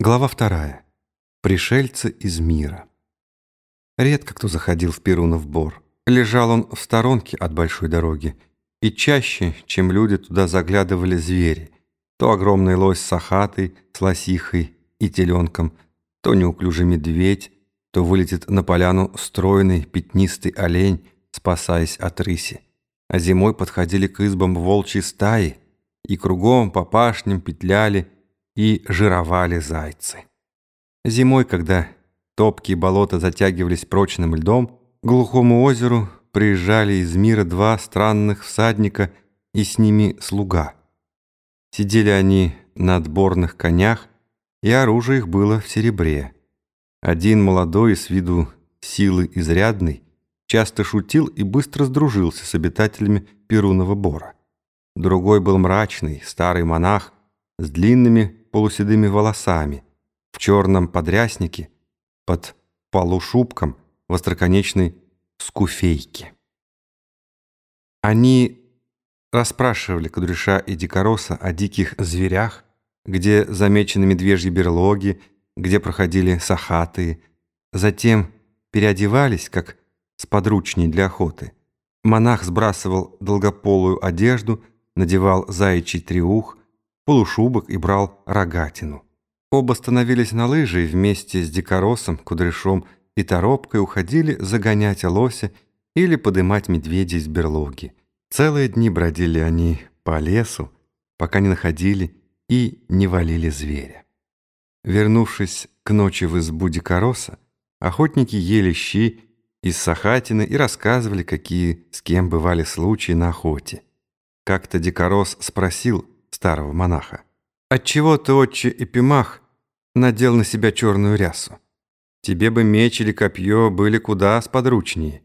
Глава вторая. Пришельцы из мира. Редко кто заходил в Перунов бор. Лежал он в сторонке от большой дороги, и чаще, чем люди, туда заглядывали звери. То огромный лось с ахатой, с лосихой и теленком, то неуклюжий медведь, то вылетит на поляну стройный пятнистый олень, спасаясь от рыси. А зимой подходили к избам волчьи стаи, и кругом по пашням петляли и жировали зайцы. Зимой, когда топкие болота затягивались прочным льдом, к глухому озеру приезжали из мира два странных всадника и с ними слуга. Сидели они на отборных конях, и оружие их было в серебре. Один молодой, с виду силы изрядный, часто шутил и быстро сдружился с обитателями Перунова бора. Другой был мрачный, старый монах с длинными полуседыми волосами, в черном подряснике, под полушубком в остроконечной скуфейке. Они расспрашивали Кудряша и Дикороса о диких зверях, где замечены медвежьи берлоги, где проходили сахатые, затем переодевались, как сподручней для охоты. Монах сбрасывал долгополую одежду, надевал заячий триух, полушубок и брал рогатину. Оба становились на лыжи и вместе с дикоросом, кудряшом и торопкой уходили загонять лося или подымать медведя из берлоги. Целые дни бродили они по лесу, пока не находили и не валили зверя. Вернувшись к ночи в избу дикороса, охотники ели щи из сахатины и рассказывали, какие с кем бывали случаи на охоте. Как-то дикорос спросил старого монаха. «Отчего ты, отче Эпимах, надел на себя черную рясу? Тебе бы меч или копье были куда сподручнее.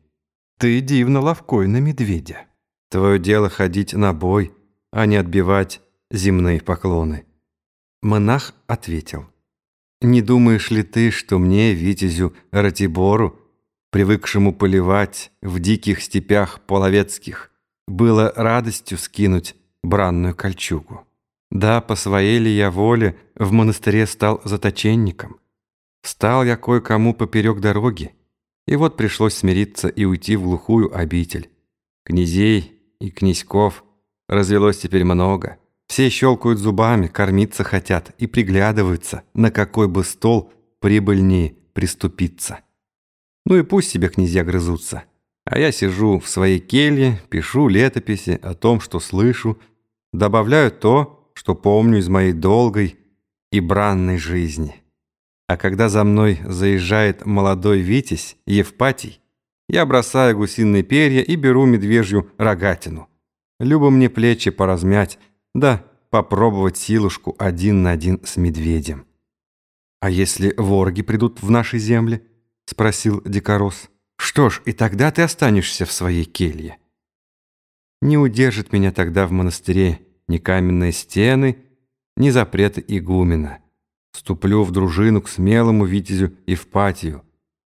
Ты дивно ловкой на медведя. Твое дело ходить на бой, а не отбивать земные поклоны». Монах ответил. «Не думаешь ли ты, что мне, Витязю Ратибору, привыкшему поливать в диких степях половецких, было радостью скинуть бранную кольчугу. Да, по своей ли я воле в монастыре стал заточенником. Стал я кое-кому поперек дороги, и вот пришлось смириться и уйти в глухую обитель. Князей и князьков развелось теперь много. Все щелкают зубами, кормиться хотят и приглядываются, на какой бы стол прибыльнее приступиться. Ну и пусть себе князья грызутся. А я сижу в своей келье, пишу летописи о том, что слышу, Добавляю то, что помню из моей долгой и бранной жизни. А когда за мной заезжает молодой Витязь, Евпатий, я бросаю гусиные перья и беру медвежью рогатину. Любо мне плечи поразмять, да попробовать силушку один на один с медведем. «А если ворги придут в наши земли?» — спросил Дикорос. «Что ж, и тогда ты останешься в своей келье». Не удержит меня тогда в монастыре ни каменные стены, ни запреты игумена. Ступлю в дружину к смелому витязю Евпатию,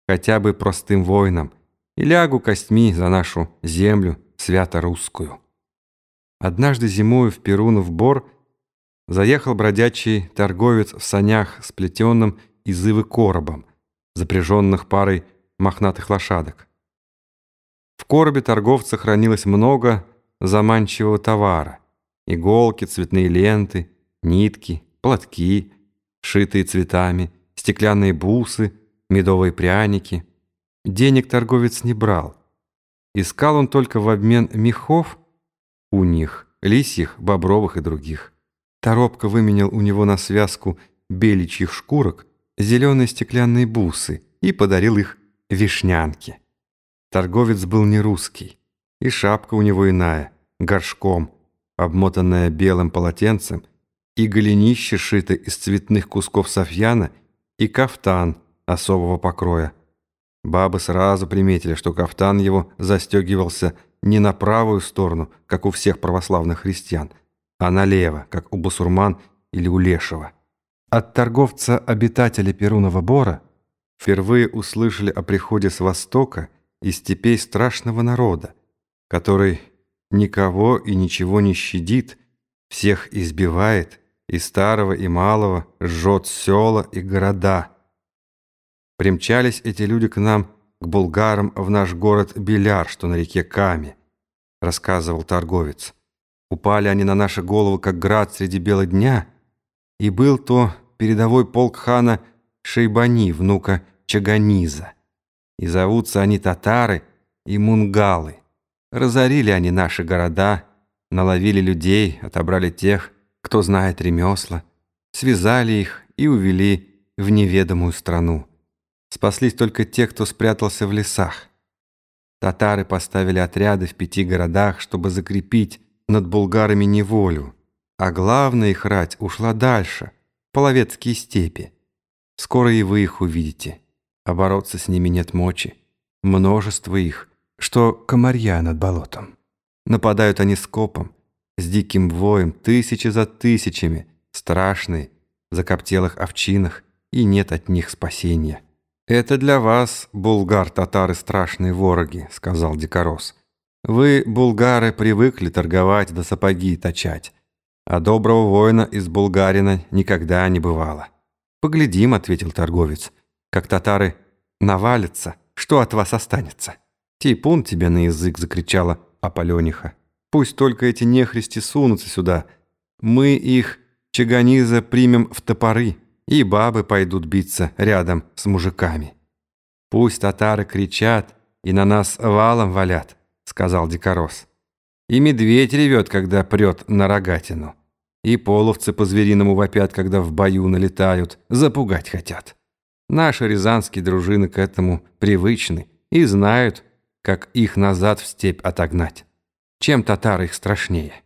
хотя бы простым воинам, и лягу костьми за нашу землю свято-русскую. Однажды зимою в Перунов бор заехал бродячий торговец в санях с плетенным из ивы коробом, запряженных парой мохнатых лошадок. В коробе торговца хранилось много заманчивого товара. Иголки, цветные ленты, нитки, платки, шитые цветами, стеклянные бусы, медовые пряники. Денег торговец не брал. Искал он только в обмен мехов у них, лисьих, бобровых и других. Торопка выменял у него на связку беличьих шкурок зеленые стеклянные бусы и подарил их вишнянке. Торговец был не русский. И шапка у него иная, горшком, обмотанная белым полотенцем, и голенище шито из цветных кусков софьяна, и кафтан особого покроя. Бабы сразу приметили, что кафтан его застегивался не на правую сторону, как у всех православных христиан, а налево, как у басурман или у лешего. От торговца обитатели Перунова Бора впервые услышали о приходе с востока из степей страшного народа, который никого и ничего не щадит, всех избивает и старого, и малого, жжет села и города. Примчались эти люди к нам, к булгарам, в наш город Беляр, что на реке Каме, рассказывал торговец. Упали они на наши головы, как град среди бела дня, и был то передовой полк хана Шейбани, внука Чаганиза. И зовутся они татары и мунгалы. Разорили они наши города, наловили людей, отобрали тех, кто знает ремесла, связали их и увели в неведомую страну. Спаслись только те, кто спрятался в лесах. Татары поставили отряды в пяти городах, чтобы закрепить над булгарами неволю, а главная их рать ушла дальше, в половецкие степи. Скоро и вы их увидите, а бороться с ними нет мочи. Множество их, что комарья над болотом. Нападают они скопом, с диким воем, тысячи за тысячами, страшные, в закоптелых овчинах, и нет от них спасения. «Это для вас, булгар-татары, страшные вороги», — сказал Дикорос. «Вы, булгары, привыкли торговать да сапоги точать, а доброго воина из булгарина никогда не бывало». «Поглядим», — ответил торговец, — «как татары навалятся, что от вас останется?» «Типун тебе на язык!» — закричала Аполёниха. «Пусть только эти нехристи сунутся сюда. Мы их, чаганиза, примем в топоры, и бабы пойдут биться рядом с мужиками. Пусть татары кричат и на нас валом валят», — сказал Дикорос. «И медведь ревет, когда прет на рогатину. И половцы по-звериному вопят, когда в бою налетают, запугать хотят. Наши рязанские дружины к этому привычны и знают, как их назад в степь отогнать. Чем татары их страшнее?